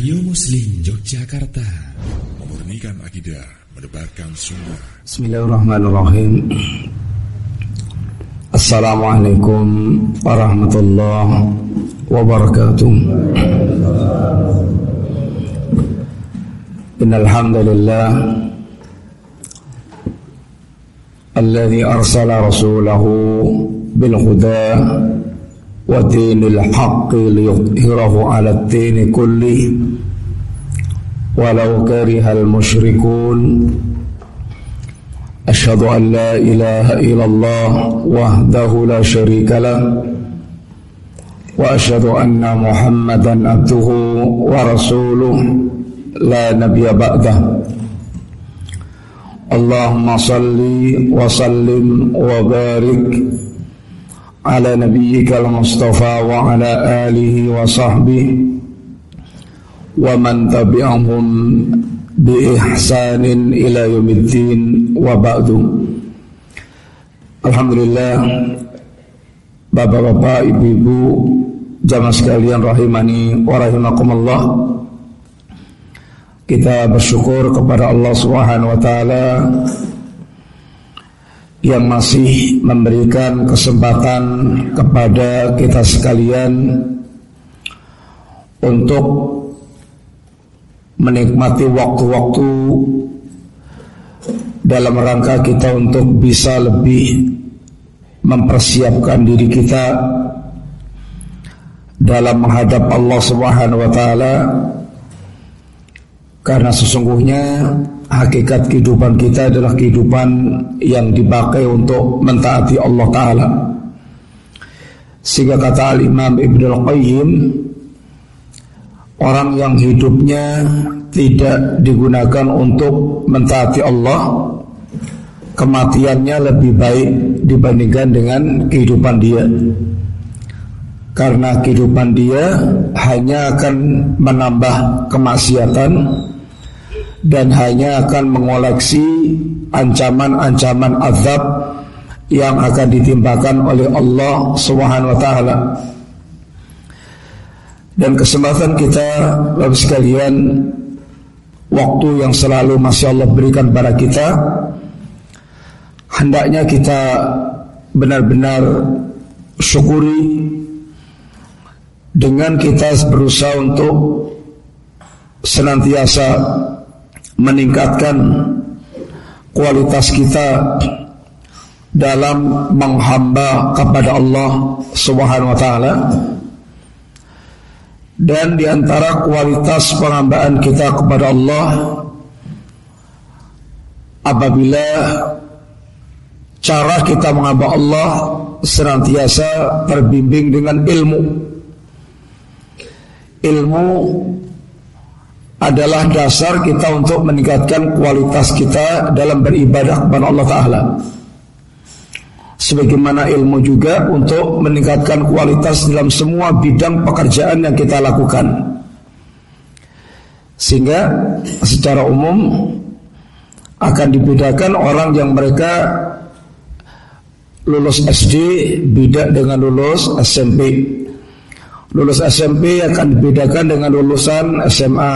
Radio Muslim Yogyakarta Memurnikan akidah Mendebarkan sunnah Bismillahirrahmanirrahim Assalamualaikum warahmatullahi wabarakatuh Innalhamdulillah Alladhi arsala rasulahu bilhuda ودين الحق ليظهره على الدين كله ولو كره المشركون. أشهد أن لا إله إلا الله وحده لا شريك له وأشهد أن محمدا عبده ورسوله. لا نبي بعده. اللهم صل وسلم وبارك على نبيك المصطفى وعلى آله وصحبه. ومن تبعهم بإحسان إلى يوم الدين وبعد Alhamdulillah Bapak-bapak, ibu-ibu Jamaah sekalian rahimani wa rahimakumullah Kita bersyukur kepada Allah Subhanahu wa taala yang masih memberikan kesempatan kepada kita sekalian untuk menikmati waktu-waktu dalam rangka kita untuk bisa lebih mempersiapkan diri kita dalam menghadap Allah Subhanahu wa taala. Karena sesungguhnya hakikat kehidupan kita adalah kehidupan yang dipakai untuk mentaati Allah Ta'ala. Sehingga kata Al-Imam Ibn Al-Qayyim Orang yang hidupnya tidak digunakan untuk mentaati Allah Kematiannya lebih baik dibandingkan dengan kehidupan dia Karena kehidupan dia hanya akan menambah kemaksiatan dan hanya akan mengoleksi ancaman-ancaman azab yang akan ditimpakan oleh Allah Subhanahu wa taala. Dan kesempatan kita Bapak sekalian waktu yang selalu masih Allah berikan pada kita hendaknya kita benar-benar syukuri dengan kita berusaha untuk senantiasa meningkatkan kualitas kita dalam menghamba kepada Allah Subhanahu wa taala dan di antara kualitas penghambaan kita kepada Allah apabila cara kita menghamba Allah senantiasa terbimbing dengan ilmu. Ilmu adalah dasar kita untuk meningkatkan kualitas kita dalam beribadah kepada Allah Ta'ala Sebagaimana ilmu juga untuk meningkatkan kualitas dalam semua bidang pekerjaan yang kita lakukan. Sehingga secara umum akan dibedakan orang yang mereka lulus SD beda dengan lulus SMP Lulus SMP akan dibedakan dengan lulusan SMA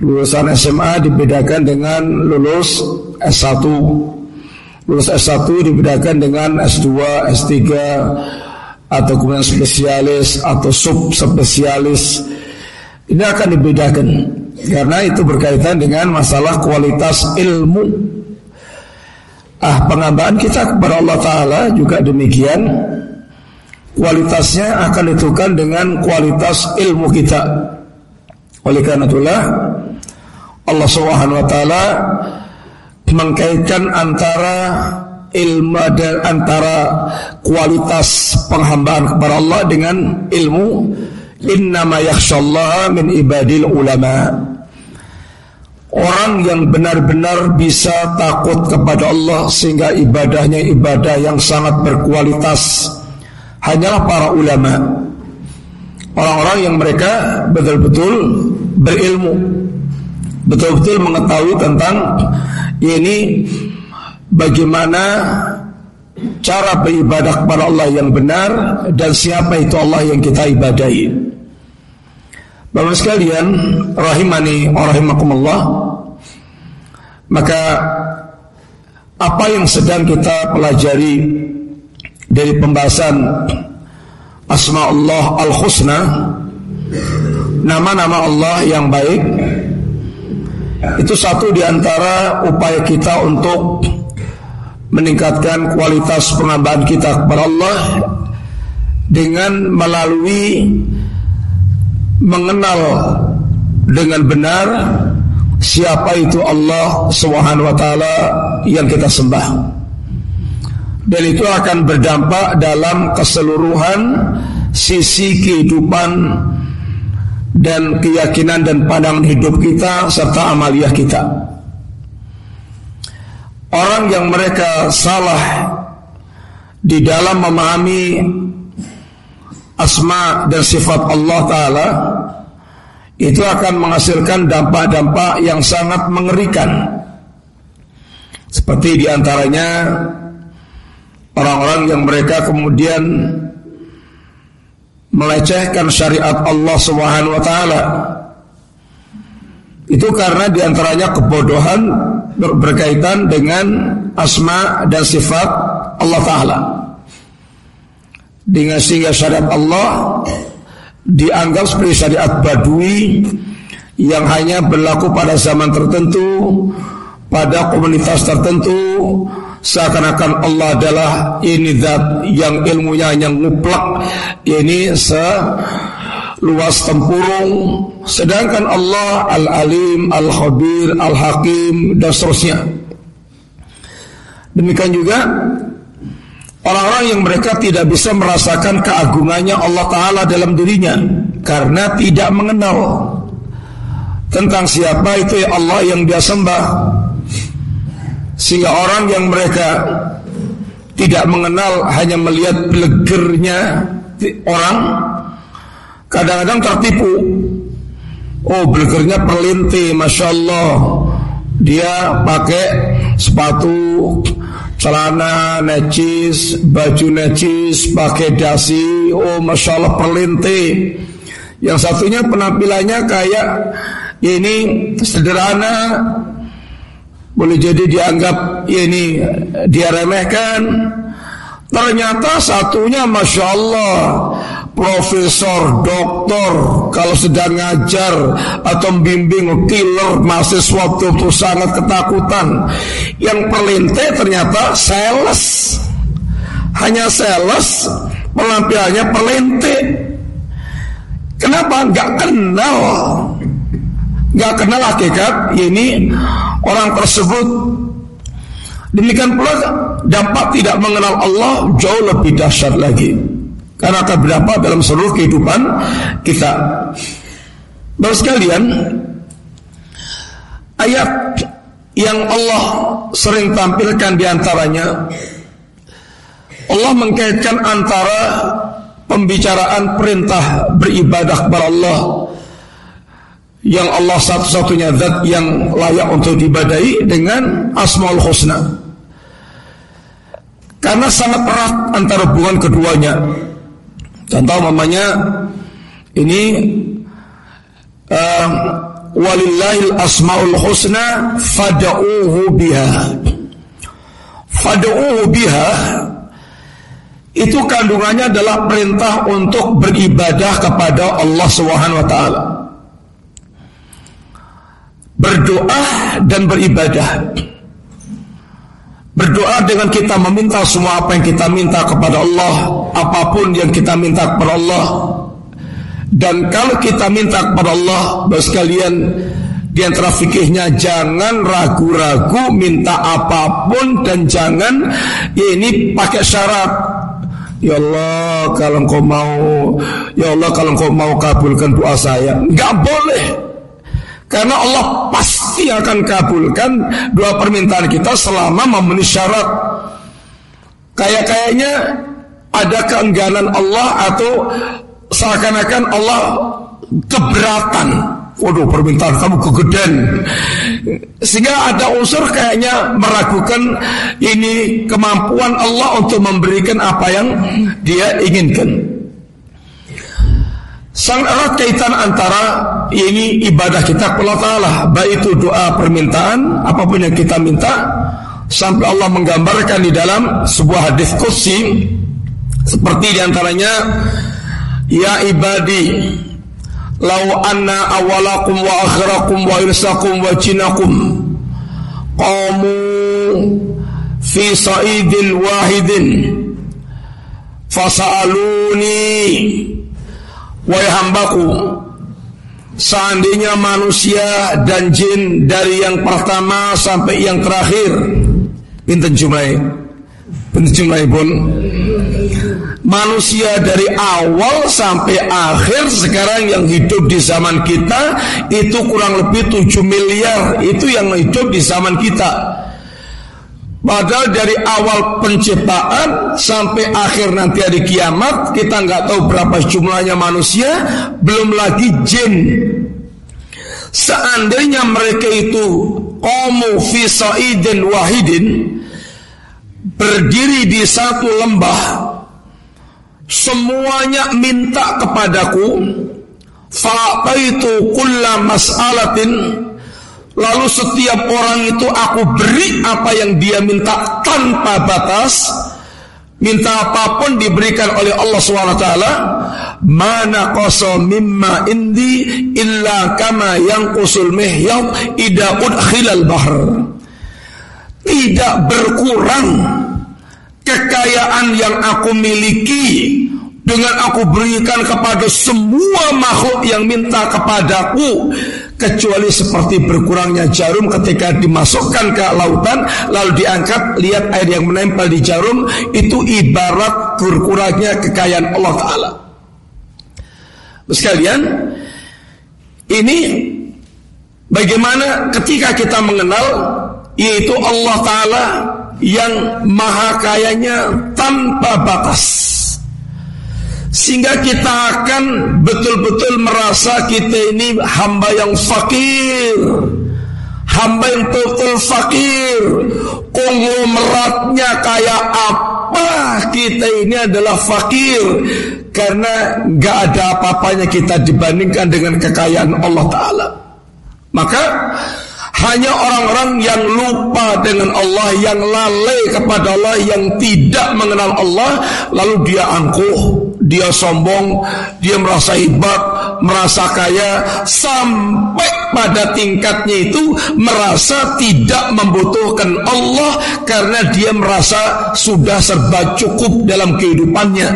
Lulusan SMA dibedakan dengan lulus S1 Lulus S1 dibedakan dengan S2, S3 Atau kemudian spesialis atau sub spesialis Ini akan dibedakan Karena itu berkaitan dengan masalah kualitas ilmu. Ah pengambahan kita kepada Allah Ta'ala juga demikian. Kualitasnya akan ditentukan dengan kualitas ilmu kita. Oleh karena itulah Allah Subhanahu wa taala mengkaitkan antara ilmu dan antara kualitas penghambaan kepada Allah dengan ilmu innama min ibadil ulama Orang yang benar-benar bisa takut kepada Allah sehingga ibadahnya ibadah yang sangat berkualitas hanyalah para ulama. Orang-orang yang mereka betul-betul berilmu betul-betul mengetahui tentang ini bagaimana cara beribadah kepada Allah yang benar dan siapa itu Allah yang kita ibadahi. Bapak sekalian, rahimani wa rahimakumullah. Maka apa yang sedang kita pelajari dari pembahasan Asma Allah Al-Husna Nama-nama Allah yang baik Itu satu di antara upaya kita untuk Meningkatkan kualitas pengambahan kita kepada Allah Dengan melalui Mengenal dengan benar siapa itu Allah Subhanahu wa taala yang kita sembah. Dan itu akan berdampak dalam keseluruhan sisi kehidupan dan keyakinan dan pandangan hidup kita serta amaliyah kita. Orang yang mereka salah di dalam memahami asma dan sifat Allah taala itu akan menghasilkan dampak-dampak yang sangat mengerikan. Seperti di antaranya orang-orang yang mereka kemudian melecehkan syariat Allah Subhanahu wa taala. Itu karena di antaranya kebodohan berkaitan dengan asma dan sifat Allah Ta'ala Dengan sehingga syariat Allah dianggap sebagai syariat badui yang hanya berlaku pada zaman tertentu, pada komunitas tertentu, seakan-akan Allah adalah ini zat yang ilmunya yang mutlak, ini seluas tempurung, sedangkan Allah Al-Alim, Al-Khabir, Al-Hakim dan seterusnya. Demikian juga Orang-orang yang mereka tidak bisa merasakan keagungannya Allah Ta'ala dalam dirinya. Karena tidak mengenal Tentang siapa itu ya Allah yang dia sembah Sehingga orang yang mereka Tidak mengenal hanya melihat belegernya orang Kadang-kadang tertipu. Oh belegernya perlinti Masya Allah. Dia pakai sepatu celana necis, baju necis, pakai dasi, oh masya Allah perlinti. Yang satunya penampilannya kayak ini sederhana, boleh jadi dianggap ini dia remehkan. Ternyata satunya masya Allah profesor, doktor, kalau sedang ngajar atau membimbing killer mahasiswa itu sangat ketakutan. Yang perlinte ternyata sales. Hanya sales, penampilannya perlinte. Kenapa? Gak kenal. Gak kenal hakikat ini orang tersebut Demikian pula dampak tidak mengenal Allah jauh lebih dahsyat lagi. Karena akan berdampak dalam seluruh kehidupan kita. Bapak sekalian, ayat yang Allah sering tampilkan di antaranya Allah mengkaitkan antara pembicaraan perintah beribadah kepada Allah yang Allah satu-satunya zat yang layak untuk dibadai dengan Asmaul Husna. Karena sangat erat antara hubungan keduanya. Contoh mamanya ini uh, walillahil asmaul husna fad'uuhu biha. Fad'uuhu biha itu kandungannya adalah perintah untuk beribadah kepada Allah Subhanahu wa taala. Berdoa dan beribadah. Berdoa dengan kita meminta semua apa yang kita minta kepada Allah Apa pun yang kita minta kepada Allah. Dan kalau kita minta kepada Allah Bapak sekalian Di antara fikihnya Jangan ragu-ragu minta apa pun Dan jangan ya Ini pakai syarat. Ya Allah kalau kau mau Ya Allah kalau kau mau kabulkan doa saya Gak boleh karena Allah pasti akan kabulkan dua permintaan kita selama memenuhi syarat. Kayak-kayaknya ada keengganan Allah atau seakan-akan Allah keberatan. Waduh permintaan kamu kegedean Sehingga ada unsur kayaknya meragukan Ini kemampuan Allah untuk memberikan apa yang dia inginkan Sangat erat kaitan antara ini ibadah kita. Kepada Allah Baik itu doa permintaan Apa pun yang kita minta Sampai Allah menggambarkan di dalam Sebuah hadis kursi Seperti di antaranya Ya ibadi Lau anna awalakum wa akhirakum wa irsakum wa jinakum Qamu Fi sa'idin wahidin Fasa'aluni Wahai hambaku Seandainya manusia dan jin Dari yang pertama sampai yang terakhir Pinten jumlahnya Pinten jumlahnya pun Manusia dari awal sampai akhir Sekarang yang hidup di zaman kita Itu kurang lebih 7 miliar. Itu yang hidup di zaman kita Padahal dari awal penciptaan sampai akhir nanti hari kiamat kita nggak tahu berapa jumlahnya manusia, belum lagi jin. Seandainya mereka itu komu fisaidin wahidin berdiri di satu lembah, semuanya minta kepadaku, itu kulla mas'alatin Lalu setiap orang itu aku beri apa yang dia minta tanpa batas. Minta apa pun diberikan oleh Allah SWT Mana koso mimma indi Illa kama yang kusul mihyad Ida udkhilal bahr. Tidak berkurang Kekayaan yang aku miliki dengan aku berikan kepada semua makhluk yang minta kepadaku kecuali seperti berkurangnya jarum ketika dimasukkan ke lautan lalu diangkat lihat air yang menempel di jarum itu ibarat berkurangnya kekayaan Allah taala. Sekalian ini bagaimana ketika kita mengenal yaitu Allah taala yang maha kayanya tanpa batas sehingga kita akan betul-betul merasa kita ini hamba yang fakir. Hamba yang total fakir. Konglomeratnya kayak apa? Kita ini adalah fakir. Karena gak ada apa-apanya kita dibandingkan dengan kekayaan Allah Ta'ala. Maka hanya orang-orang yang lupa dengan Allah, yang lalai kepada Allah, yang tidak mengenal Allah, lalu dia angkuh, dia sombong, dia merasa hebat, merasa kaya, sampai pada tingkatnya itu merasa tidak membutuhkan Allah karena dia merasa sudah serba cukup dalam kehidupannya.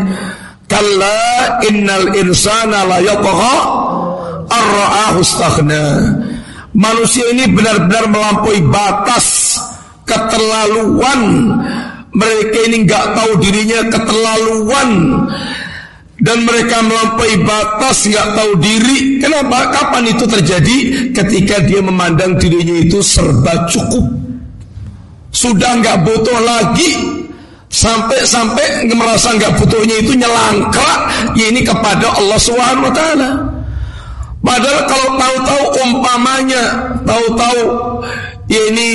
Kalla innal insana la yatgha Manusia ini benar-benar melampaui batas keterlaluan. Mereka ini nggak tahu dirinya keterlaluan dan mereka melampaui batas nggak tahu diri. Kenapa? Kapan itu terjadi? Ketika dia memandang dirinya itu serba cukup, sudah nggak butuh lagi sampai-sampai merasa nggak butuhnya itu nyelangkrak ya ini kepada Allah Subhanahu Wa Taala. Padahal kalau tahu-tahu umpamanya, tahu-tahu ya ini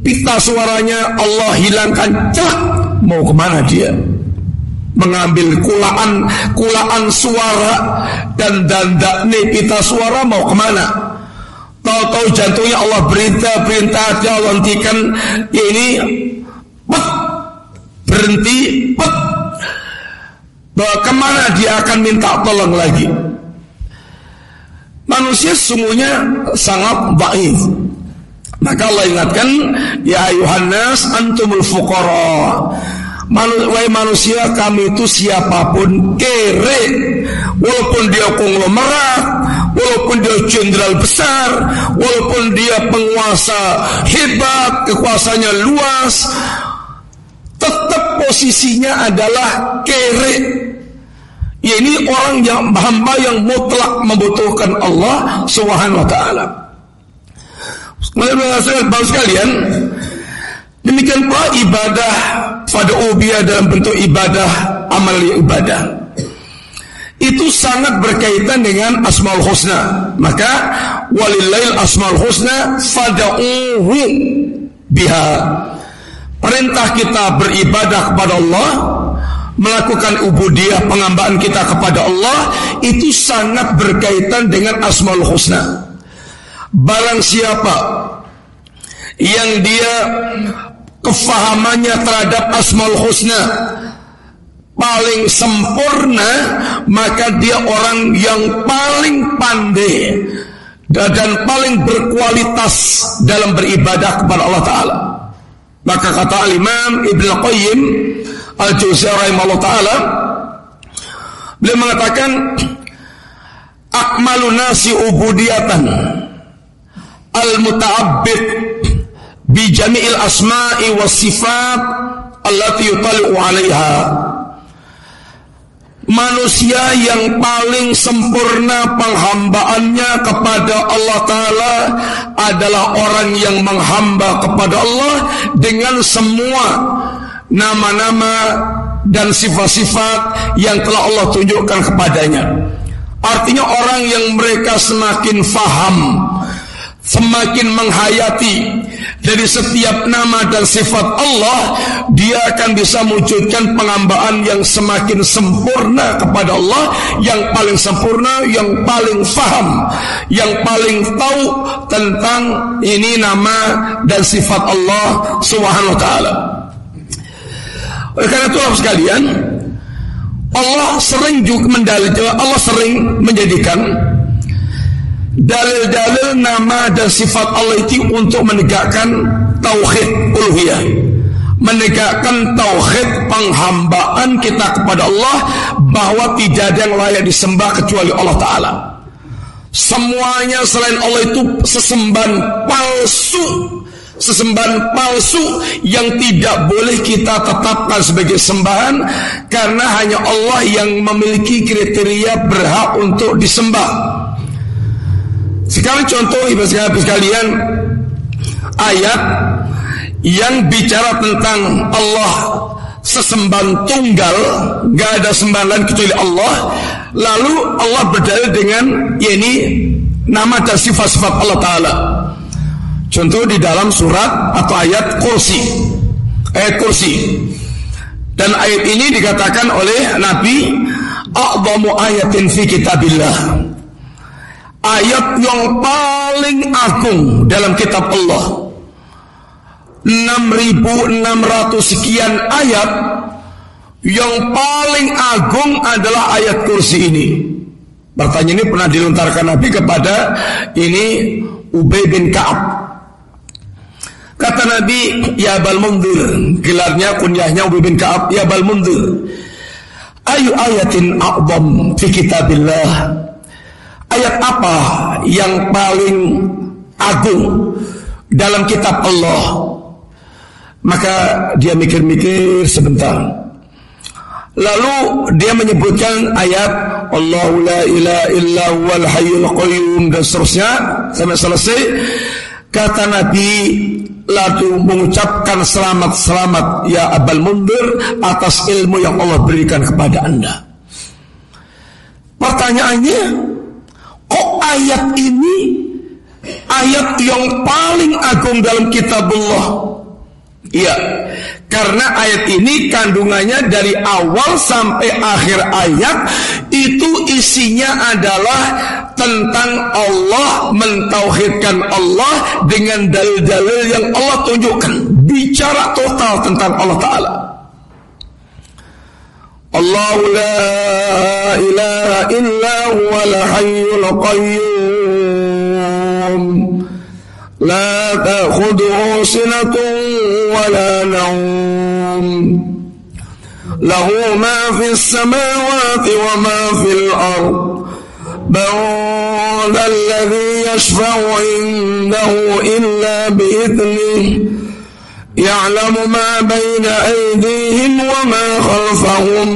pita suaranya Allah hilangkan cak mau ke mana dia? Mengambil kulaan kulaan suara dan dandakne pita suara mau ke mana? Tahu-tahu jantungnya Allah berita perintah dia Allah hentikan ini pet, berhenti pet. Bahwa ke mana dia akan minta tolong lagi? Manusia sesungguhnya sangat baik. Maka Allah ingatkan, ya Yohanes antumul fuqara. Manu, manusia kami itu siapa pun kere Walaupun dia konglomerat Walaupun dia jenderal besar Walaupun dia penguasa hebat Kekuasaannya luas Tetap posisinya adalah kere Ya ini orang yang hamba yang mutlak membutuhkan Allah Subhanahu wa taala. Kemudian sekalian, demikian pula ibadah pada ubiyah dalam bentuk ibadah amal ibadah itu sangat berkaitan dengan asmaul husna. Maka walillail asmaul husna fad'uhu biha. Perintah kita beribadah kepada Allah melakukan ubudiyah penghambaan kita kepada Allah itu sangat berkaitan dengan Asmaul Husna. Barang siapa yang dia kefahamannya terhadap Asmaul Husna paling sempurna maka dia orang yang paling pandai dan paling berkualitas dalam beribadah kepada Allah Ta'ala. Maka kata Al-Imam Ibn Qayyim Al-Juziyah rahimahullah ta'ala Beliau mengatakan Akmalu nasi ubudiyatan Al-muta'abbid Bi jami'il asma'i was sifat Allati yutali'u alaiha Manusia yang paling sempurna penghambaannya kepada Allah Ta'ala adalah orang yang menghamba kepada Allah dengan semua nama-nama dan sifat-sifat yang telah Allah tunjukkan kepadanya. Artinya orang yang mereka semakin faham, semakin menghayati dari setiap nama dan sifat Allah, dia akan bisa mewujudkan penghambaan yang semakin sempurna kepada Allah, yang paling sempurna, yang paling faham, yang paling tahu tentang ini nama dan sifat Allah Subhanahu wa taala. Oleh karena itu sekalian, Allah sering juga mendalil, Allah sering menjadikan dalil-dalil nama dan sifat Allah itu untuk menegakkan tauhid uluhiyah. Menegakkan tauhid penghambaan kita kepada Allah bahwa tidak ada yang layak disembah kecuali Allah Ta'ala. Semuanya selain Allah itu sesembahan palsu sesembahan palsu yang tidak boleh kita tetapkan sebagai sembahan karena hanya Allah yang memiliki kriteria berhak untuk disembah. Sekarang contoh ibu sekalian ayat yang bicara tentang Allah sesembahan tunggal, gak ada sembahan kecuali Allah. Lalu Allah berdalil dengan ya ini nama dan sifat-sifat Allah Taala. Contoh di dalam surat atau ayat kursi. Ayat kursi. Dan ayat ini dikatakan oleh Nabi A'zamu ayatin fi kitabillah Ayat yang paling agung dalam kitab Allah 6600 sekian ayat Yang paling agung adalah ayat kursi ini Pertanyaan ini pernah dilontarkan Nabi kepada Ini Ubay bin Ka'ab Kata Nabi, Ya Bal Mundir, gelarnya kunyahnya Ubay bin Ka'ab, Ya Bal Mundir. Ayu ayatin a'zam fi kitabillah. Ayat apa yang paling agung dalam kitab Allah? Maka dia mikir-mikir sebentar. Lalu dia menyebutkan ayat Allahu la ilaha illa wal hayyul qayyum dan seterusnya sampai selesai. Kata Nabi, lalu mengucapkan selamat-selamat ya Abal Mundir atas ilmu yang Allah berikan kepada anda. Pertanyaannya, kok ayat ini ayat yang paling agung dalam kitab Allah? Iya, karena ayat ini kandungannya dari awal sampai akhir ayat itu isinya adalah tentang Allah mentauhidkan Allah dengan dalil-dalil yang Allah tunjukkan. Bicara total tentang Allah Ta'ala الله لا إله إلا هو الحي القيوم. لا تأخذه سنة ولا نوم. له ما في السماوات وما في الأرض. بل الذي يشفع عنده إلا بإذنه. يعلم ما بين أيديهم وما خلفهم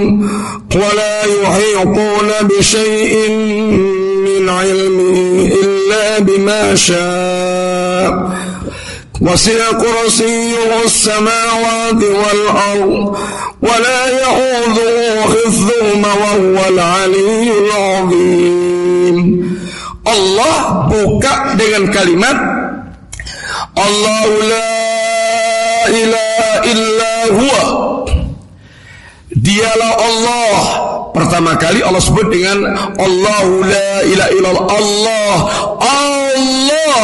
ولا يحيطون بشيء من علمه إلا بما شاء. وسع كرسيه السماوات والأرض ولا يعوذه حفظهما وهو العلي العظيم. Allah buka dengan kalimat Allahu la ilaha illa huwa Dialah Allah. Pertama kali Allah sebut dengan Allahu la ilaha illallah. Allah. Allah.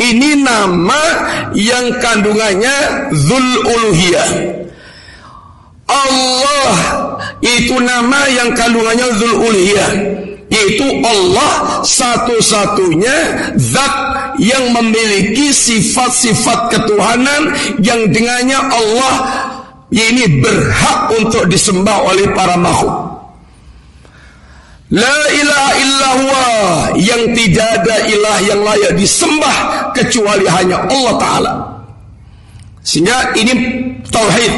Ini nama yang kandungannya Zul Uluhiyah. Allah itu nama yang kandungannya Zul Uluhiyah yaitu Allah satu-satunya zat yang memiliki sifat-sifat ketuhanan yang dengannya Allah ini berhak untuk disembah oleh para makhluk. La ilaha illallah yang tidak ada ilah yang layak disembah kecuali hanya Allah Ta'ala. Sehingga ini tauhid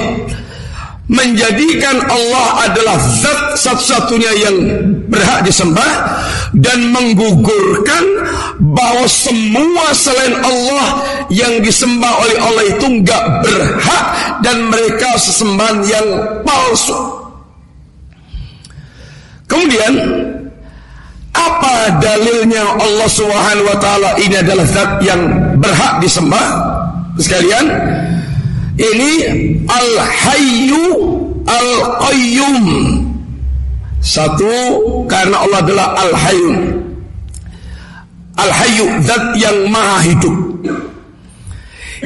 menjadikan Allah adalah zat satu-satunya yang berhak disembah dan menggugurkan bahwa semua selain Allah yang disembah oleh Allah itu enggak berhak dan mereka sesembahan yang palsu. Kemudian apa dalilnya Allah Subhanahu wa taala ini adalah zat yang berhak disembah? Sekalian, ini Al-Hayyu Al-Qayyum. Satu karena Allah adalah Al-Hayyu. Al-Hayyu zat yang maha hidup.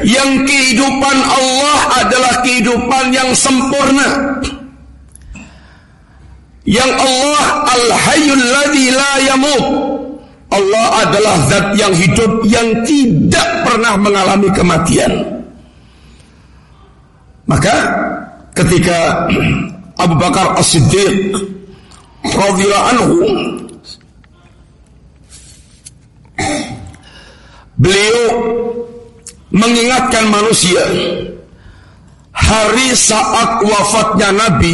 Yang kehidupan Allah adalah kehidupan yang sempurna. Yang Allah Al-Hayyul ladzi la yamut. Allah adalah zat yang hidup yang tidak pernah mengalami kematian. Maka ketika Abu Bakar As-Siddiq radhiyallahu anhu beliau mengingatkan manusia hari saat wafatnya Nabi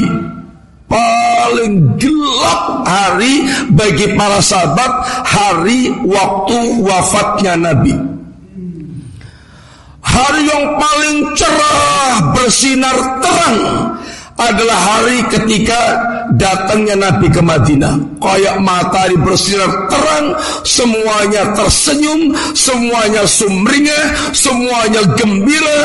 paling gelap hari bagi para sahabat hari waktu wafatnya Nabi. Hari yang paling cerah bersinar terang adalah hari ketika datangnya Nabi ke Madinah. Kayak matahari bersinar terang, semuanya tersenyum, semuanya sumringah, semuanya gembira.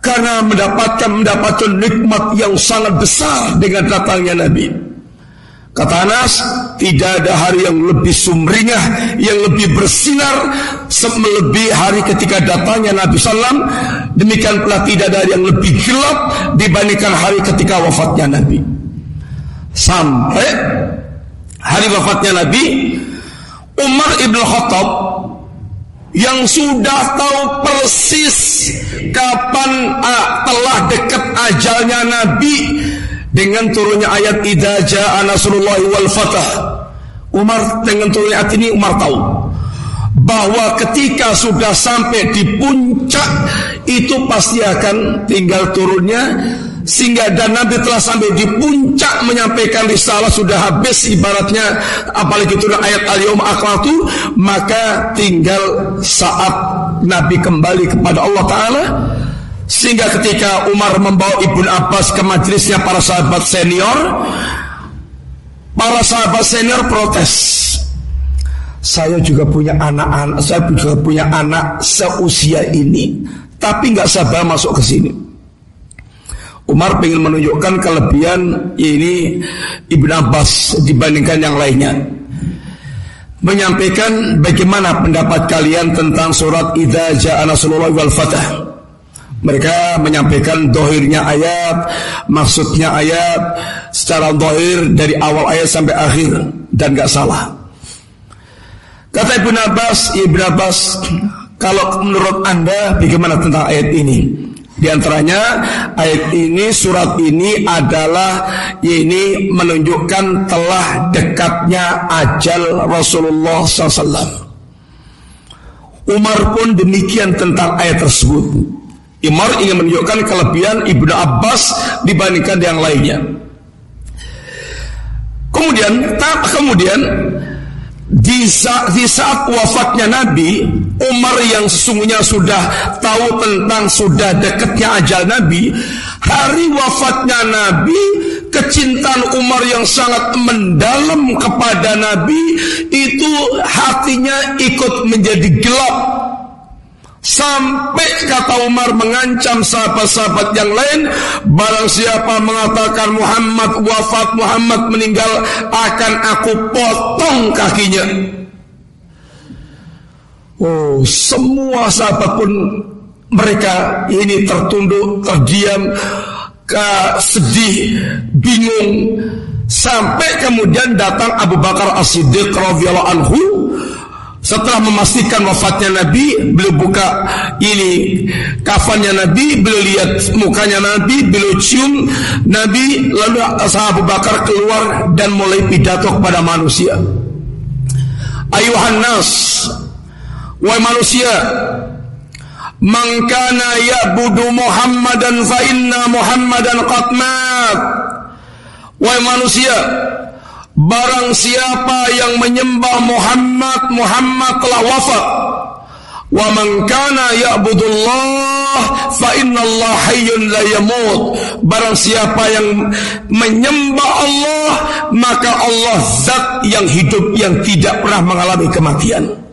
Karena mendapatkan mendapatkan nikmat yang sangat besar dengan datangnya Nabi. Kata Anas, tidak ada hari yang lebih sumringah, yang lebih bersinar, melebihi hari ketika datangnya Nabi Sallam. Demikian pula tidak ada hari yang lebih gelap dibandingkan hari ketika wafatnya Nabi. Sampai hari wafatnya Nabi, Umar ibn Khattab yang sudah tahu persis kapan ah, telah dekat ajalnya Nabi dengan turunnya ayat idza jaa wal fatah Umar dengan turunnya ayat ini Umar tahu bahwa ketika sudah sampai di puncak itu pasti akan tinggal turunnya sehingga dan Nabi telah sampai di puncak menyampaikan risalah sudah habis ibaratnya apalagi itu ayat al-yaum maka tinggal saat Nabi kembali kepada Allah taala sehingga ketika Umar membawa Ibnu Abbas ke majelisnya para sahabat senior, para sahabat senior protes. Saya juga punya anak-anak, saya juga punya anak seusia ini, tapi nggak sabar masuk ke sini. Umar ingin menunjukkan kelebihan ini Ibnu Abbas dibandingkan yang lainnya. Menyampaikan bagaimana pendapat kalian tentang surat Idza Ja'a Nasrullah wal Fatah. Mereka menyampaikan dohirnya ayat, maksudnya ayat secara dohir dari awal ayat sampai akhir dan gak salah. Kata Ibn Abbas, Ibn Abbas, kalau menurut anda bagaimana tentang ayat ini? Di antaranya ayat ini surat ini adalah ini menunjukkan telah dekatnya ajal Rasulullah SAW. Umar pun demikian tentang ayat tersebut. Imar ingin menunjukkan kelebihan Ibnu Abbas dibandingkan yang lainnya. Kemudian, tak kemudian di saat, di saat wafatnya Nabi, Umar yang sesungguhnya sudah tahu tentang sudah dekatnya ajal Nabi, hari wafatnya Nabi, kecintaan Umar yang sangat mendalam kepada Nabi itu hatinya ikut menjadi gelap sampai kata Umar mengancam sahabat-sahabat yang lain barang siapa mengatakan Muhammad wafat Muhammad meninggal akan aku potong kakinya. Oh semua sahabat pun mereka ini tertunduk terdiam sedih bingung. Sampai kemudian datang Abu Bakar As-Siddiq radhiyallahu anhu setelah memastikan wafatnya Nabi, beliau buka ini kafannya Nabi, beliau lihat mukanya Nabi, beliau cium Nabi, lalu sahabat Bakar keluar dan mulai pidato kepada manusia. Ayuhan nas, wahai manusia, man kana ya'budu Muhammadan fa inna Muhammadan qad mat. Wahai manusia, Barang siapa yang menyembah Muhammad, Muhammad telah wafat. Wa man kana ya'budullah fa Allah hayyun la yamut. Barang siapa yang menyembah Allah, maka Allah zat yang hidup yang tidak pernah mengalami kematian.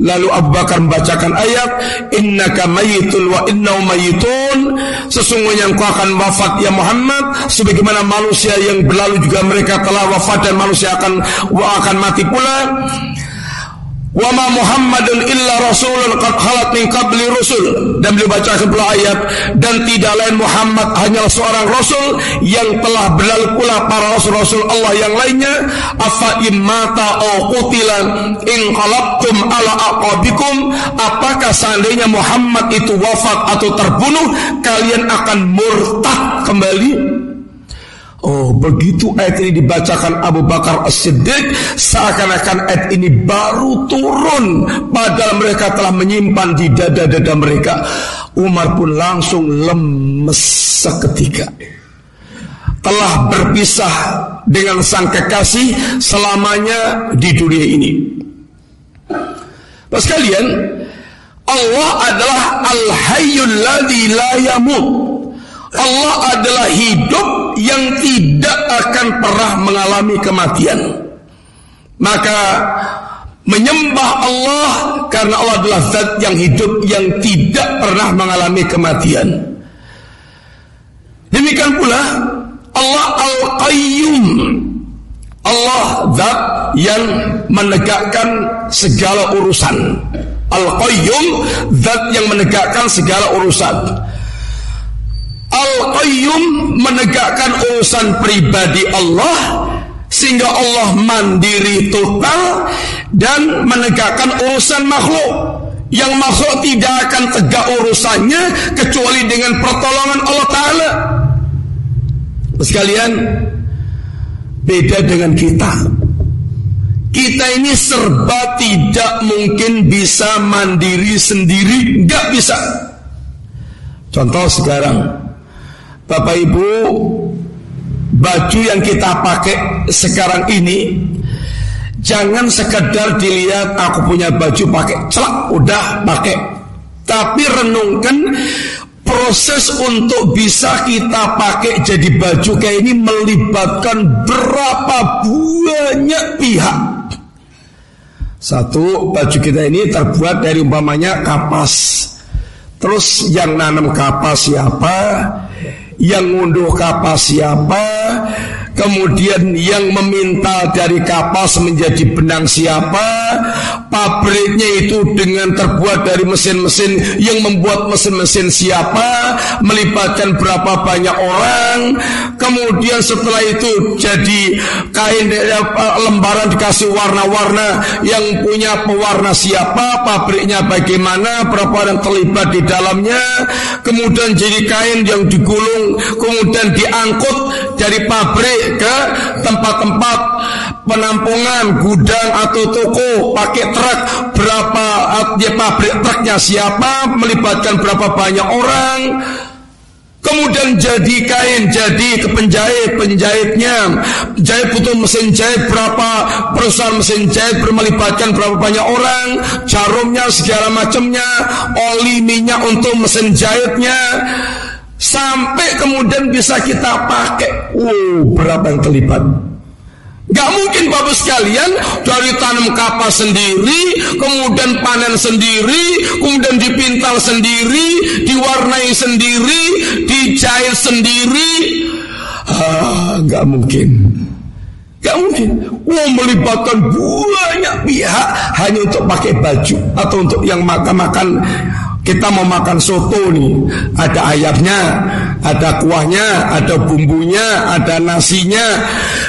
Lalu Abu Bakar membacakan ayat Innaka mayitun wa innau mayitun. Sesungguhnya engkau akan wafat ya Muhammad Sebagaimana manusia yang berlalu juga mereka telah wafat Dan manusia akan akan mati pula Wa ma Muhammadun illa rasulun qad khalat min qabli rusul. Dan beliau baca sebelah ayat dan tidak lain Muhammad hanyalah seorang rasul yang telah berlalu pula para rasul-rasul Allah yang lainnya. Afa mata au qutila in qalabtum ala aqabikum apakah seandainya Muhammad itu wafat atau terbunuh kalian akan murtad kembali Oh begitu ayat ini dibacakan Abu Bakar As-Siddiq Seakan-akan ayat ini baru turun. Padahal mereka telah menyimpan di dada-dada mereka. Umar pun langsung lemes seketika. Telah berpisah dengan sang kekasih selamanya di dunia ini. Pas kalian Allah adalah Al-Hayyul Ladhi La Yamut. Allah adalah hidup yang tidak akan pernah mengalami kematian. Maka menyembah Allah karena Allah adalah zat yang hidup yang tidak pernah mengalami kematian. Demikian pula Allah Al-Qayyum. Allah zat yang menegakkan segala urusan. Al-Qayyum zat yang menegakkan segala urusan. Al-Qayyum menegakkan urusan pribadi Allah sehingga Allah mandiri total dan menegakkan urusan makhluk. Yang makhluk tidak akan tegak urusannya kecuali dengan pertolongan Allah Ta'ala. Sekalian beda dengan kita. Kita ini serba tidak mungkin bisa mandiri sendiri. Nggak bisa. Contoh sekarang Bapak Ibu Baju yang kita pakai sekarang ini Jangan sekedar dilihat Aku punya baju pakai Celak udah pakai. Tapi renungkan Proses untuk bisa kita pakai Jadi baju kayak ini Melibatkan berapa banyak pihak. Satu Baju kita ini terbuat dari umpamanya kapas. Terus yang nanam kapas siapa yang ngunduh kapas siapa Kemudian yang meminta dari kapas menjadi benang siapa Pabriknya itu dengan terbuat dari mesin-mesin Yang membuat mesin-mesin siapa Melibatkan berapa banyak orang. Kemudian setelah itu jadi kain lembaran dikasih warna-warna Yang punya pewarna siapa Pabriknya bagaimana Berapa orang terlibat di dalamnya. Kemudian jadi kain yang digulung Kemudian diangkut dari pabrik ke tempat-tempat penampungan gudang atau toko pakai truk berapa dia pabrik truknya siapa melibatkan berapa banyak orang Kemudian jadi kain, jadi kepenjahit, penjahitnya Jahit butuh mesin jahit berapa Perusahaan mesin jahit melibatkan berapa banyak orang Jarumnya segala macamnya Oli minyak untuk mesin jahitnya Sampai kemudian bisa kita pakai. Uh, berapa yang terlibat? Gak mungkin bapak sekalian dari tanam kapas sendiri, kemudian panen sendiri, kemudian dipintal sendiri, diwarnai sendiri, dijahit sendiri. Ah, gak mungkin. Gak mungkin. Mau melibatkan banyak pihak hanya untuk pakai baju atau untuk yang makan-makan kita mau makan soto nih, ada ayamnya, ada kuahnya, ada bumbunya, ada nasinya.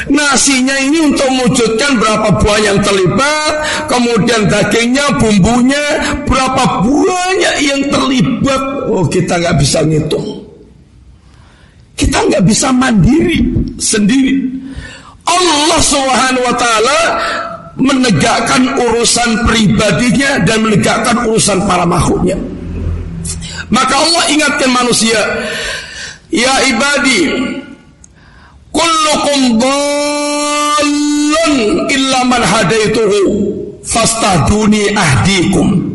Nasinya ini untuk mewujudkan berapa buah yang terlibat, kemudian dagingnya, bumbunya, berapa banyak yang terlibat. Oh kita nggak bisa ngitung. Kita nggak bisa mandiri sendiri. Allah Subhanahu wa taala menegakkan urusan pribadinya dan menegakkan urusan para makhluknya. Maka Allah ingatkan manusia, Ya ibadi, kullukum dhallun illa man hadaituhu fastahduni ahdikum.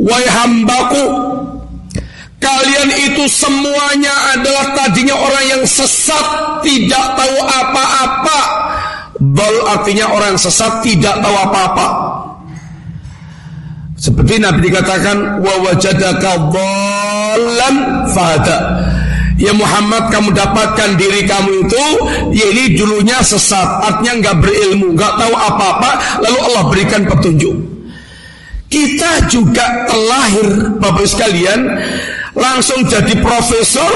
Wahai hambaku, kalian itu semuanya adalah tadinya orang yang sesat, tidak tahu apa-apa. Bal artinya orang sesat tidak tahu apa-apa. Seperti Nabi dikatakan wa wajadaka dhallan fahada. Ya Muhammad kamu dapatkan diri kamu itu ya ini dulunya sesat, artinya nggak berilmu, nggak tahu apa-apa, lalu Allah berikan petunjuk. Kita juga terlahir Bapak sekalian langsung jadi profesor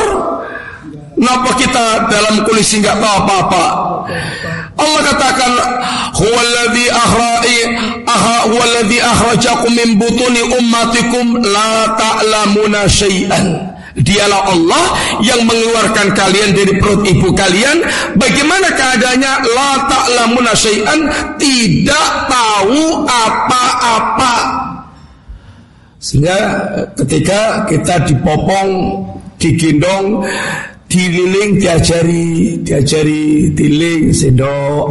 Kenapa kita dalam kondisi nggak tahu apa-apa? Allah katakan huwallazi ahra'i aha huwallazi akhrajakum min butuni ummatikum la ta'lamuna syai'an. Dialah Allah yang mengeluarkan kalian dari perut ibu kalian. Bagaimana keadaannya? La ta'lamuna syai'an, tidak tahu apa-apa. Sehingga ketika kita dipopong, digendong, dililing diajari diajari tiling sendok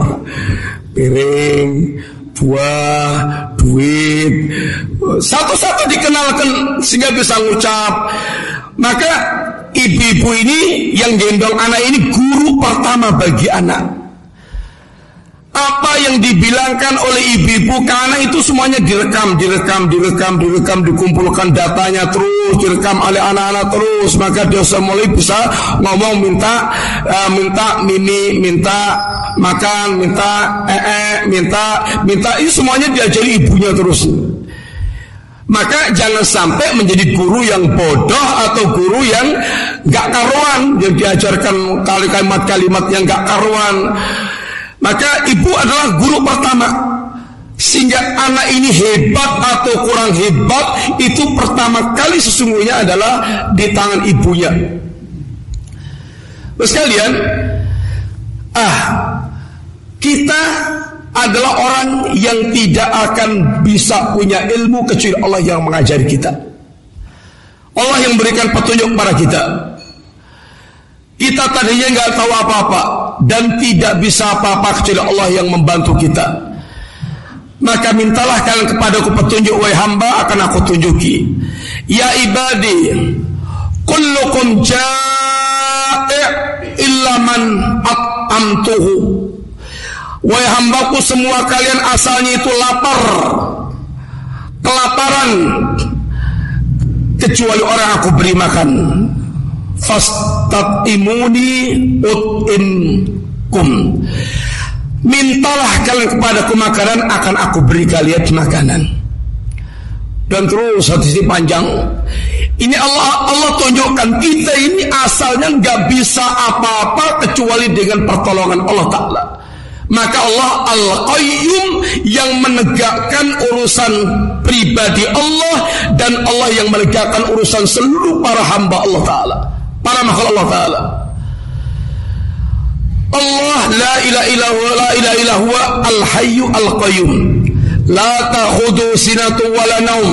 piring buah duit. Satu-satu dikenalkan sehingga bisa ngucap. Maka ibu-ibu ini yang gendong anak ini guru pertama bagi anak. Apa yang dibilangkan oleh ibu-ibu karena itu semuanya direkam, direkam, direkam, direkam, dikumpulkan datanya terus, direkam oleh anak-anak terus, maka dia mulai bisa ngomong minta, uh, minta mini, minta makan, minta ee, -e, minta, minta, itu semuanya diajari ibunya terus. Maka jangan sampai menjadi guru yang bodoh atau guru yang gak karuan yang diajarkan kalimat-kalimat yang gak karuan. Maka ibu adalah guru pertama sehingga anak ini hebat atau kurang hebat itu pertama kali sesungguhnya adalah di tangan ibunya. Terus kalian, ah kita adalah orang yang tidak akan bisa punya ilmu kecuali Allah yang mengajari kita. Allah yang berikan petunjuk kepada kita. Kita tadinya nggak tahu apa-apa dan tidak bisa apa-apa kecuali Allah yang membantu kita. Maka mintalah kalian kepadaku petunjuk wahai hamba akan aku tunjuki. Ya ibadi, kullukum ja'i illa man at'amtuhu. Wahai hambaku semua kalian asalnya itu lapar. Kelaparan. Kecuali orang aku beri makan. Fastatimuni utimkum. Mintalah kalian kepadaku makanan akan aku beri kalian makanan. Dan terus hadis ini panjang. Ini Allah Allah tunjukkan kita ini asalnya nggak bisa apa-apa kecuali dengan pertolongan Allah Taala maka Allah Al-Qayyum yang menegakkan urusan pribadi Allah dan Allah yang menegakkan urusan seluruh para hamba Allah Ta'ala. Para makhluk Allah Ta'ala. Allah la ilaha illallah la ilaha illallah al hayyu al qayyum la ta'khudhu sinatu wala naum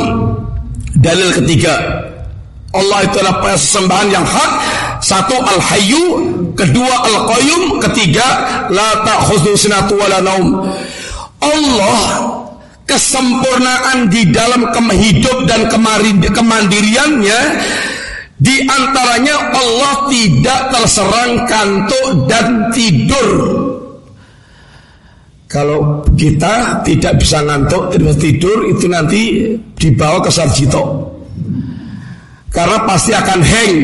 dalil ketiga. Allah itu adalah sesembahan yang hak. Satu al hayyu kedua al qayyum ketiga la ta'khudhu sinatu wala naum Allah kesempurnaan di dalam hidup dan kemandiriannya di antaranya Allah tidak terserang kantuk dan tidur. Kalau kita tidak bisa ngantuk terus tidur itu nanti dibawa ke sarjito. Karena pasti akan hang.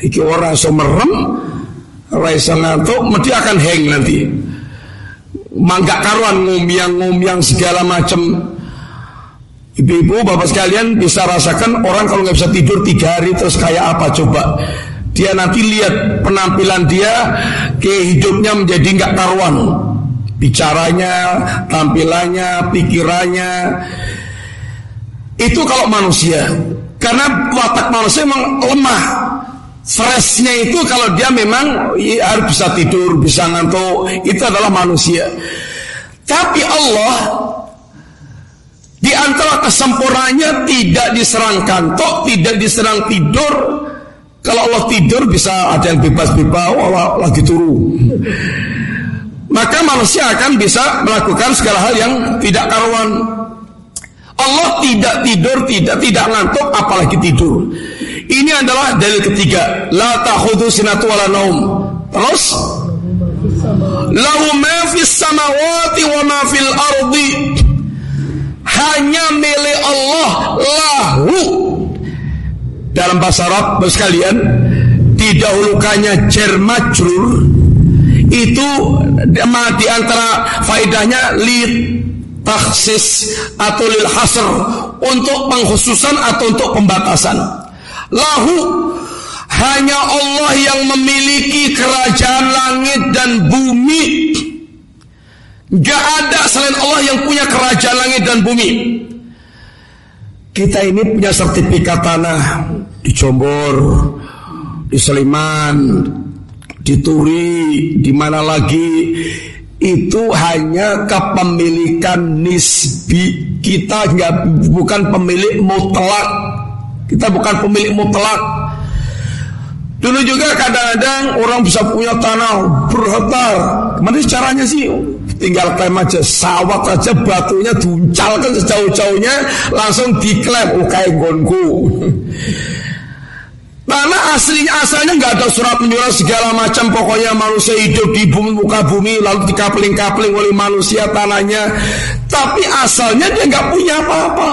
Iki orang so merem, raiso ngantuk, mesti akan hang nanti. Mangga karuan ngumyang-ngumyang segala macam. Ibu-ibu, bapak sekalian bisa rasakan orang kalau nggak bisa tidur tiga hari terus kayak apa coba? Dia nanti lihat penampilan dia, ke hidupnya menjadi nggak karuan bicaranya, tampilannya, pikirannya. Itu kalau manusia. Karena watak manusia memang lemah. Freshnya itu kalau dia memang harus bisa tidur, bisa ngantuk, itu adalah manusia. Tapi Allah di antara kesempurnaannya tidak diserang kantok, tidak diserang tidur. Kalau Allah tidur bisa ada yang bebas-bebas, oh, lagi turu maka manusia akan bisa melakukan segala hal yang tidak karuan. Allah tidak tidur, tidak tidak ngantuk, apalagi tidur. Ini adalah dalil ketiga. La ta'khudhu sinatu wala naum. Terus Lahu ma fis samawati wa ma fil ardi. Hanya milik Allah lahu. Dalam bahasa Arab sekalian didahulukannya jar majrur itu di antara faedahnya li taksis atau lil hasr untuk pengkhususan atau untuk pembatasan. Lahu hanya Allah yang memiliki kerajaan langit dan bumi. Gak ada selain Allah yang punya kerajaan langit dan bumi. Kita ini punya sertifikat tanah di Jombor, di Sleman, di Turi, di mana lagi itu hanya kepemilikan nisbi. Kita nggak bukan pemilik mutlak. Kita bukan pemilik mutlak. Dulu juga kadang-kadang orang bisa punya tanah berhektar. Gimana caranya sih? Tinggal klaim aja sawat aja batunya duncalkan sejauh-jauhnya langsung diklaim. Oh kayak gonku Karena aslinya asalnya nggak ada surat menyurat segala macam pokoknya manusia hidup di bumi muka bumi lalu dikapling-kapling oleh manusia tanahnya. Tapi asalnya dia nggak punya apa-apa.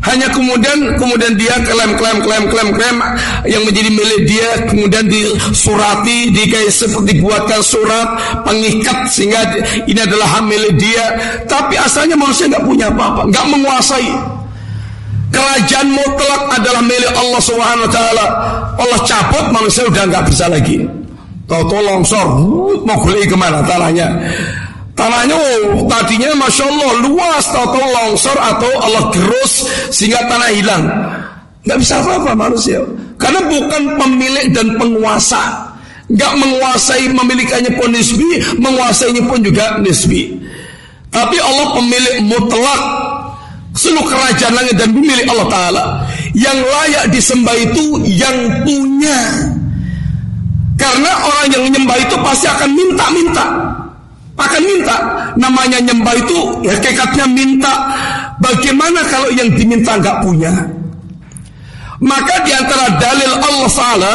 Hanya kemudian kemudian dia klaim klaim klaim klaim klaim yang menjadi milik dia kemudian disurati seperti dibuatkan surat pengikat sehingga ini adalah hak milik dia tapi asalnya manusia nggak punya apa-apa nggak menguasai Kerajaan mutlak adalah milik Allah Subhanahu wa taala. Allah cabut manusia udah nggak bisa lagi. Tahu-tahu longsor, mau beli ke mana tanahnya? Tanahnya oh, tadinya masya Allah luas, tahu-tahu longsor atau Allah gerus sehingga tanah hilang. Nggak bisa apa-apa manusia, karena bukan pemilik dan penguasa. Nggak menguasai memilikannya pun nisbi, menguasainya pun juga nisbi. Tapi Allah pemilik mutlak Seluruh kerajaan langit dan bumi milik Allah Ta'ala. Yang layak disembah itu yang punya. Karena orang yang menyembah itu pasti akan minta-minta. Akan minta. Namanya nyembah itu ya kekatnya minta. Bagaimana kalau yang diminta nggak punya? Maka di antara dalil Allah Ta'ala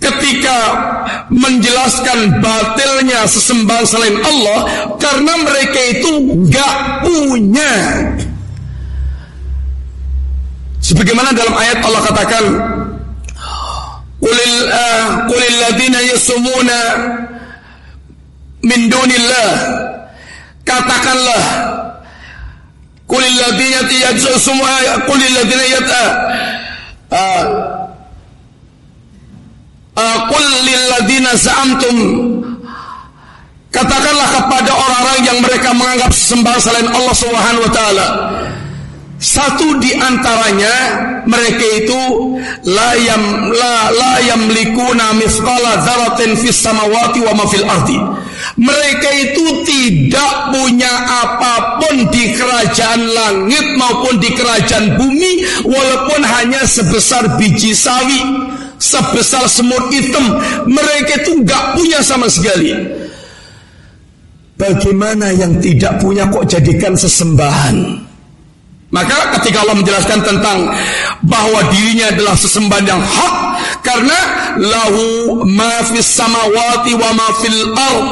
ketika menjelaskan batilnya sesembahan selain Allah karena mereka itu nggak punya Sebagaimana dalam ayat Allah katakan Qulil uh, qulil ladina yasumuna min dunillah. Katakanlah qulil ladina yasumuna qulil ladina yata uh, uh, qul lil za'amtum. Katakanlah kepada orang-orang yang mereka menganggap sembah selain Allah Subhanahu wa taala satu di antaranya mereka itu la yam la la yamlikuna mithqala dzarratin fis samawati wa ma fil ardi. Mereka itu tidak punya apa pun di kerajaan langit maupun di kerajaan bumi walaupun hanya sebesar biji sawi, sebesar semut hitam. Mereka itu nggak punya sama sekali. Bagaimana yang tidak punya kok jadikan sesembahan? Maka ketika Allah menjelaskan tentang bahwa dirinya adalah sesembahan yang hak karena lahu ma fis samawati wa ma fil ard.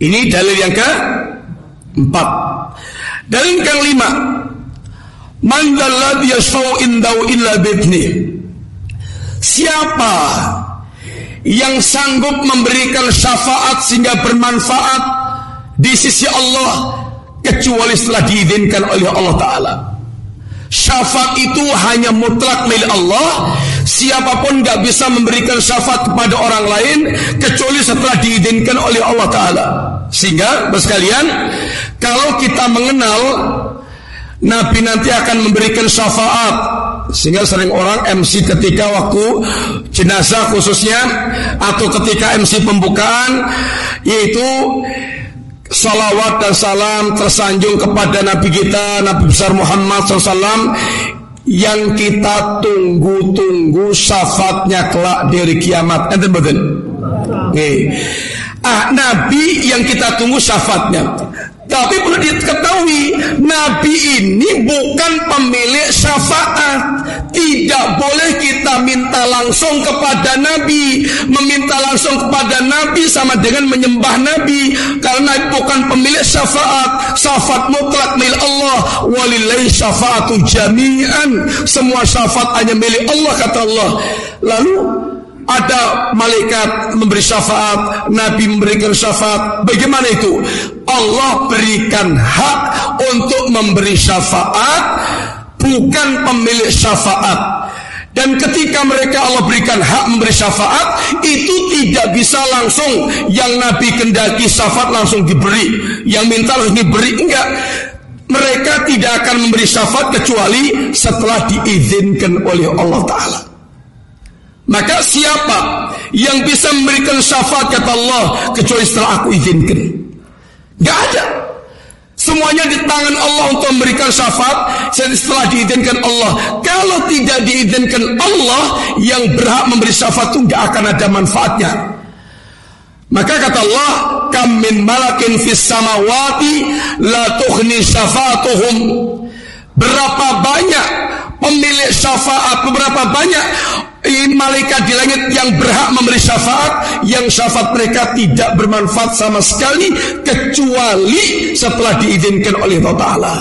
Ini dalil yang ke empat. Dalil yang kelima. Man dzalladzi yashfa'u indahu illa Siapa yang sanggup memberikan syafaat sehingga bermanfaat di sisi Allah kecuali setelah diizinkan oleh Allah Ta'ala. Syafaat itu hanya mutlak milik Allah. Siapa pun nggak bisa memberikan syafaat kepada orang lain kecuali setelah diizinkan oleh Allah Taala. Sehingga, sekalian, kalau kita mengenal Nabi nanti akan memberikan syafaat sehingga sering orang MC ketika waktu jenazah khususnya atau ketika MC pembukaan yaitu salawat dan salam tersanjung kepada Nabi kita Nabi besar Muhammad SAW yang kita tunggu-tunggu syafaatnya kelak dari kiamat. Enten betul okay. ah Nabi yang kita tunggu syafaatnya tapi perlu diketahui Nabi ini bukan pemilik syafaat. Tidak boleh kita minta langsung kepada Nabi. Meminta langsung kepada Nabi sama dengan menyembah Nabi. Karena bukan pemilik syafaat. Syafaat mutlak milik Allah. Walillahi syafaatu jami'an. Semua syafaat hanya milik Allah kata Allah. Lalu ada malaikat memberi syafaat, Nabi memberikan syafaat. Bagaimana itu? Allah berikan hak untuk memberi syafaat, bukan pemilik syafaat. Dan ketika mereka Allah berikan hak memberi syafaat, itu tidak bisa langsung yang Nabi kendaki syafaat langsung diberi, yang minta langsung diberi enggak. Mereka tidak akan memberi syafaat kecuali setelah diizinkan oleh Allah Ta'ala. Maka siapa yang bisa memberikan syafaat kata Allah kecuali setelah aku izinkan? Gak ada. Semuanya di tangan Allah untuk memberikan syafaat setelah diizinkan Allah. Kalau tidak diizinkan Allah yang berhak memberi syafaat itu gak akan ada manfaatnya. Maka kata Allah, "Kam min malakin fis samawati la tughni syafa'atuhum." Berapa banyak pemilik syafaat, beberapa banyak malaikat di langit yang berhak memberi syafaat yang syafaat mereka tidak bermanfaat sama sekali kecuali setelah diizinkan oleh Allah Ta'ala.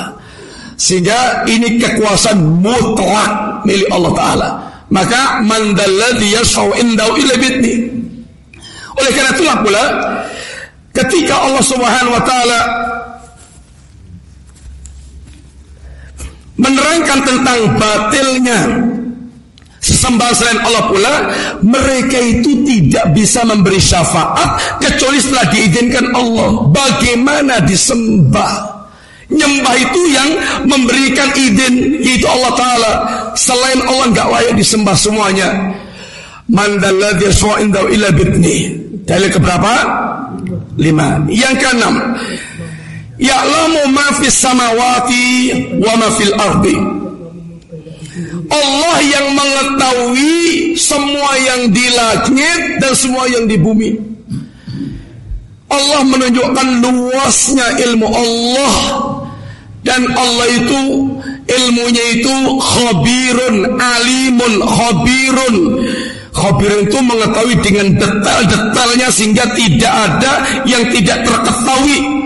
Sehingga ini kekuasaan mutlak milik Allah Ta'ala. Maka mandalladhi yashfa'u indau ila bitni oleh karena itulah pula ketika Allah Subhanahu wa taala menerangkan tentang batilnya sesembah selain Allah pula mereka itu tidak bisa memberi syafaat kecuali setelah diizinkan Allah. Bagaimana disembah? Nyembah itu yang memberikan izin yaitu Allah Ta'ala. Selain Allah nggak layak disembah semuanya. Mandalladhi indahu illa dalil keberapa? lima. Yang keenam. Ya'lamu ma fis samawati wa ma fil ardi Allah yang mengetahui semua yang di langit dan semua yang di bumi. Allah menunjukkan luasnya ilmu Allah. Dan Allah itu ilmunya itu khabirun alimun khabirun. Khabirun itu mengetahui dengan detail-detailnya sehingga tidak ada yang tidak terketahui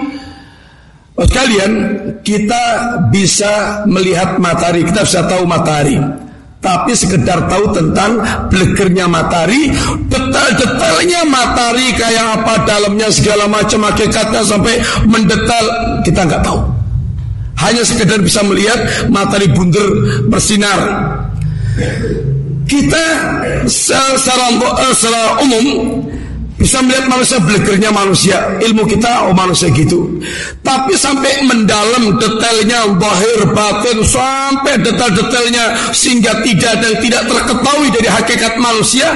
sekalian, kita bisa melihat matahari, kita bisa tahu matahari. Tapi sekedar tahu tentang blegernya matahari, detail-detailnya matahari kayak apa dalamnya segala macam hakikatnya sampai mendetail kita nggak tahu. Hanya sekedar bisa melihat matahari bunder bersinar. Kita secara, eh, secara umum bisa melihat manusia belegernya manusia. Ilmu kita oh manusia gitu. Tapi sampai mendalam detailnya bahir batin sampai detail-detailnya sehingga tidak dan tidak terketahui dari hakikat manusia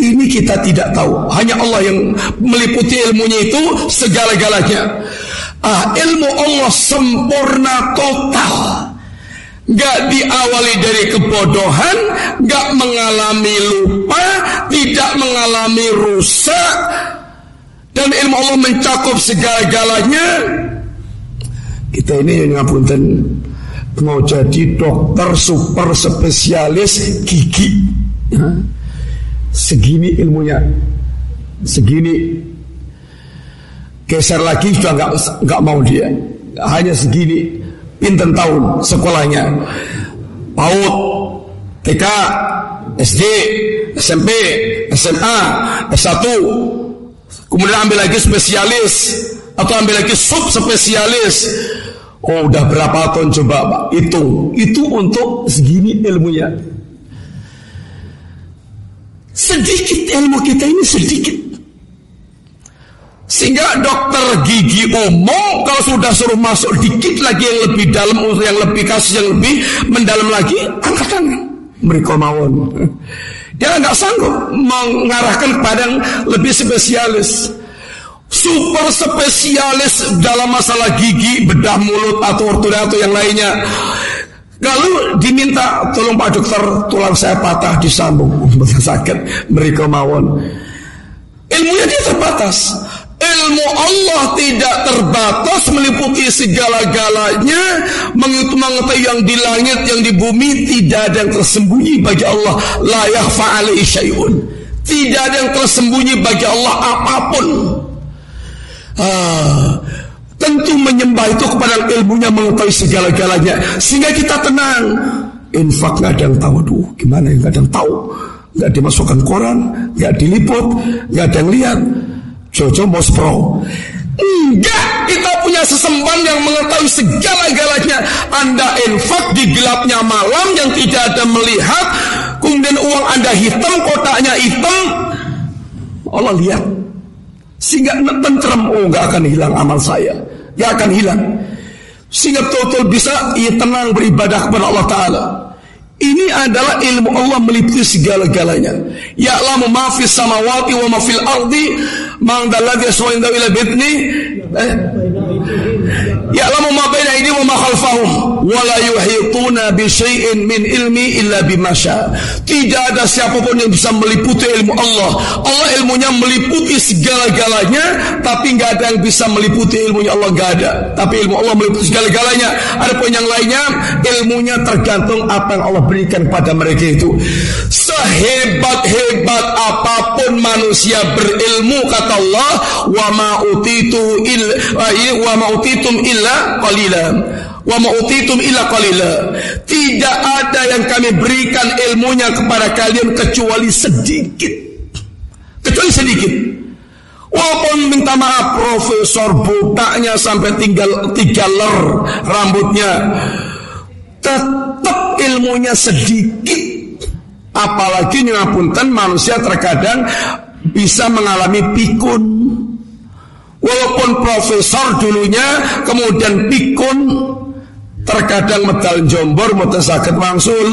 ini kita tidak tahu. Hanya Allah yang meliputi ilmunya itu segala-galanya. Ah ilmu Allah sempurna total Gak diawali dari kebodohan, gak mengalami lupa, tidak mengalami rusak, dan ilmu Allah mencakup segala-galanya. Kita ini yang ngapunten mau jadi dokter super spesialis gigi. Segini ilmunya, segini. Geser lagi sudah nggak nggak mau dia. Hanya segini pinten tahun sekolahnya. PAUD TK SD SMP SMA S1 kemudian ambil lagi spesialis atau ambil lagi sub spesialis oh udah berapa tahun coba Pak? Hitung. Itu untuk segini ilmunya. Sedikit ilmu kita ini sedikit sehingga dokter gigi umum kalau sudah suruh masuk dikit lagi yang lebih dalam, yang lebih kasus yang lebih mendalam lagi, angkat tangan. Mereka mawon. Dia nggak sanggup mengarahkan kepada yang lebih spesialis. Super spesialis dalam masalah gigi, bedah mulut atau ortodonti atau yang lainnya. Lalu diminta tolong Pak Dokter tulang saya patah disambung sakit mereka mawon ilmunya dia terbatas Ilmu Allah tidak terbatas meliputi segala-galanya Mengetahui yang di langit, yang di bumi Tidak ada yang tersembunyi bagi Allah. La yakhfa syai'un. Tidak ada yang tersembunyi bagi Allah apa pun. Ah, Tentu menyembah itu kepada ilmunya mengetahui segala-galanya. Sehingga kita tenang. Infak gak ada yang tahu. Gimana yang gak ada yang tahu. Gak dimasukkan koran Gak diliput Gak ada yang lihat Jojo Mospro. Enggak, kita punya sesembahan yang mengetahui segala-galanya. Anda infak di gelapnya malam yang tidak ada melihat, kemudian uang Anda hitam, kotaknya hitam. Allah lihat. Sehingga tentrem, oh enggak akan hilang amal saya. Enggak akan hilang. Sehingga total bisa ia tenang beribadah kepada Allah Ta'ala. Ini adalah ilmu Allah meliputi segala-galanya. Ya'lamu ma fis samawati wa ma fil ardi man dalladhi yaswa bitni eh? Ya'lamu ma baina aydihim wa ma khalfahum wa la yuhituna bi syai'in min ilmi illa bima Tidak ada siapa pun yang bisa meliputi ilmu Allah. Allah ilmunya meliputi segala-galanya tapi enggak ada yang bisa meliputi ilmunya Allah enggak ada. Tapi ilmu Allah meliputi segala-galanya. Adapun yang lainnya ilmunya tergantung apa yang Allah berikan pada mereka itu. Sehebat-hebat apa pun manusia berilmu kata Allah, wa ma utitu il wa ma utitum illa qalilan. Wa ma utitum illa qalila. Tidak ada yang kami berikan ilmunya kepada kalian kecuali sedikit. Kecuali sedikit. Walaupun minta maaf profesor botaknya sampai tinggal tiga ler rambutnya tetap ilmunya sedikit apalagi ngapunten manusia terkadang bisa mengalami pikun walaupun profesor dulunya kemudian pikun terkadang medal jombor medal sakit mangsul.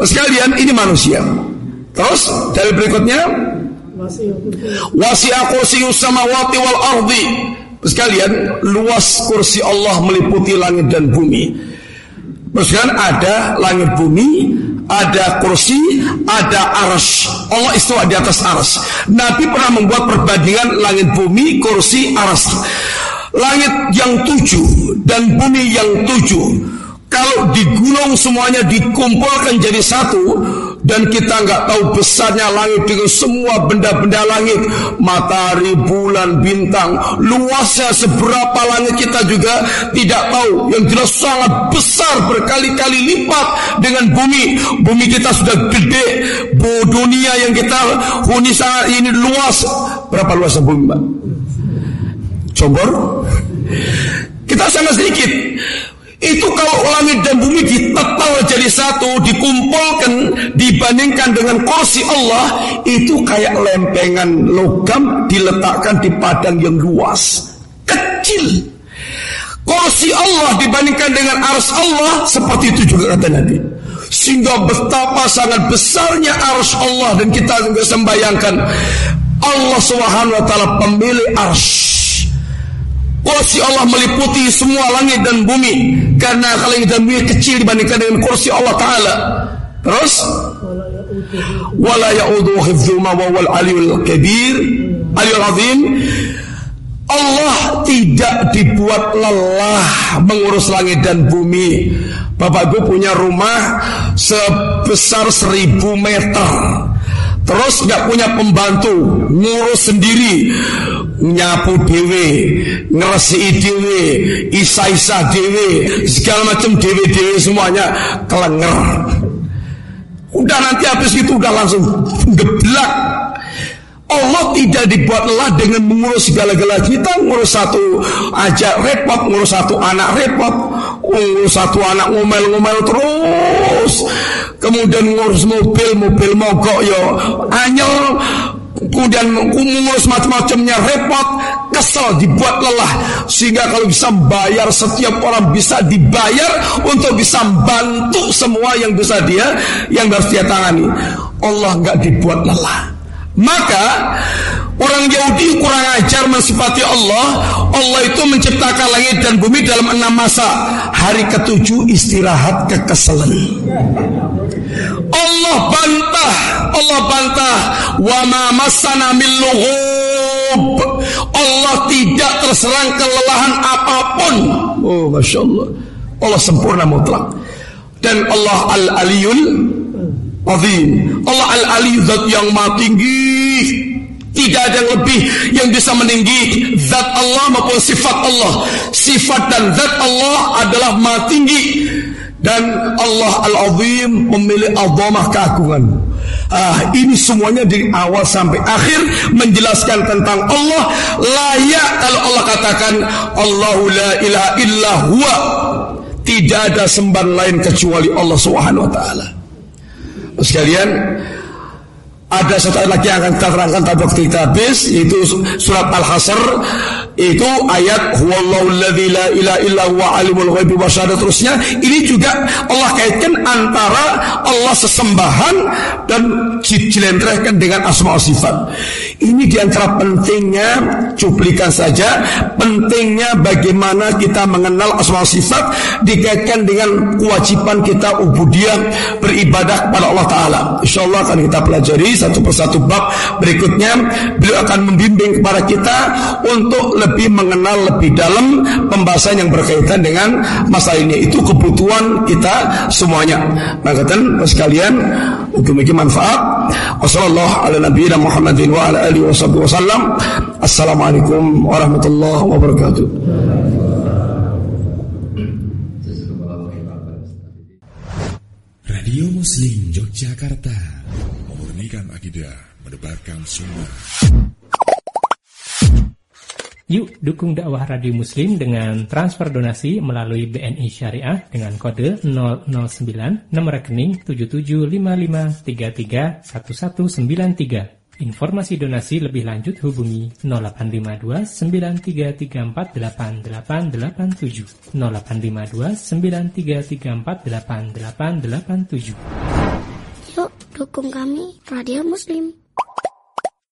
Sekalian ini manusia. Terus dari berikutnya? Wasi kursius samawati wal ardi. Sekalian luas kursi Allah meliputi langit dan bumi. Sekalian ada langit bumi, ada kursi, ada aras. Allah itu di atas aras. Nabi pernah membuat perbandingan langit bumi, kursi, aras. Langit yang tujuh dan bumi yang tujuh kalau digulung semuanya dikumpulkan jadi satu dan kita nggak tahu besarnya langit dengan semua benda-benda langit, matahari, bulan, bintang, luasnya seberapa langit kita juga tidak tahu. Yang jelas sangat besar berkali-kali lipat dengan bumi. Bumi kita sudah gede, bu dunia yang kita huni saat ini luas. Berapa luasnya bumi, Mbak? Combor? Kita sangat sedikit. Itu kalau langit dan bumi ditetal jadi satu, dikumpulkan, dibandingkan dengan kursi Allah, itu kayak lempengan logam diletakkan di padang yang luas. Kecil. Kursi Allah dibandingkan dengan ars Allah, seperti itu juga kata Nabi. Sehingga betapa sangat besarnya ars Allah dan kita juga sembayangkan Allah Subhanahu wa taala pemilik ars Kursi Allah meliputi semua langit dan bumi karena langit dan bumi kecil dibandingkan dengan kursi Allah Taala. Terus wala ya'udu hifdzuma wa wal aliyul kabir aliyul azim Allah tidak dibuat lelah mengurus langit dan bumi. Bapak Ibu punya rumah sebesar seribu meter. Terus nggak punya pembantu, ngurus sendiri, nyapu dewe, ngeresi dewe, isa-isa dewe, segala macam dewe-dewe semuanya kelenger. Udah nanti habis itu udah langsung geblak. Allah tidak dibuat lelah dengan mengurus segala-gala kita ngurus satu aja repot ngurus satu anak repot ngurus satu anak ngomel-ngomel terus kemudian ngurus mobil mobil mogok yo anyel kemudian ngurus macam-macamnya repot. Kesel dibuat lelah. Sehingga kalau bisa bayar setiap orang bisa dibayar untuk bisa bantu semua yang bisa dia yang harus dia tangani. Allah nggak dibuat lelah. Maka orang Yahudi kurang ajar mensifati Allah. Allah itu menciptakan langit dan bumi dalam enam masa. Hari ketujuh istirahat kekesalan. Allah bantah, Allah bantah. Wa ma masana min Allah tidak terserang kelelahan apa pun. Oh, masya Allah. Allah sempurna mutlak. Dan Allah al-aliyul azim. Allah al-ali zat yang maha tinggi. Tidak ada yang lebih yang bisa meninggi zat Allah maupun sifat Allah. Sifat dan zat Allah adalah maha tinggi dan Allah al-azim memilih azamah keagungan. Ah, ini semuanya dari awal sampai akhir menjelaskan tentang Allah layak kalau Allah katakan Allahu la ilaha illa huwa. Tidak ada sembahan lain kecuali Allah Subhanahu wa taala sekalian ada satu ayat lagi yang akan kita terangkan pada kita habis. Yaitu surat Al-Hasr. Itu ayat huwallahu alladzi la ilaha illa huwa alimul ghaibi wasyahada terusnya ini juga Allah kaitkan antara Allah sesembahan dan dilentrehkan dengan asma sifat. Ini di antara pentingnya cuplikan saja pentingnya bagaimana kita mengenal asma sifat dikaitkan dengan kewajiban kita ubudiyah beribadah kepada Allah Ta'ala. Insya Allah akan kita pelajari satu persatu bab berikutnya. Beliau akan membimbing kepada kita untuk lebih mengenal lebih dalam pembahasan yang berkaitan dengan masalah ini. Itu kebutuhan kita semuanya. Maka dan sekalian untuk manfaat wassalamualaikum warahmatullahi wabarakatuh. Radio Muslim Yogyakarta memurnikan akidah, mendebarkan sunnah. Yuk dukung dakwah Radio Muslim dengan transfer donasi melalui BNI Syariah dengan kode 009 nomor rekening 7755331193. Informasi donasi lebih lanjut hubungi 0852 93348887 0852 93348887 Yuk dukung kami Radio Muslim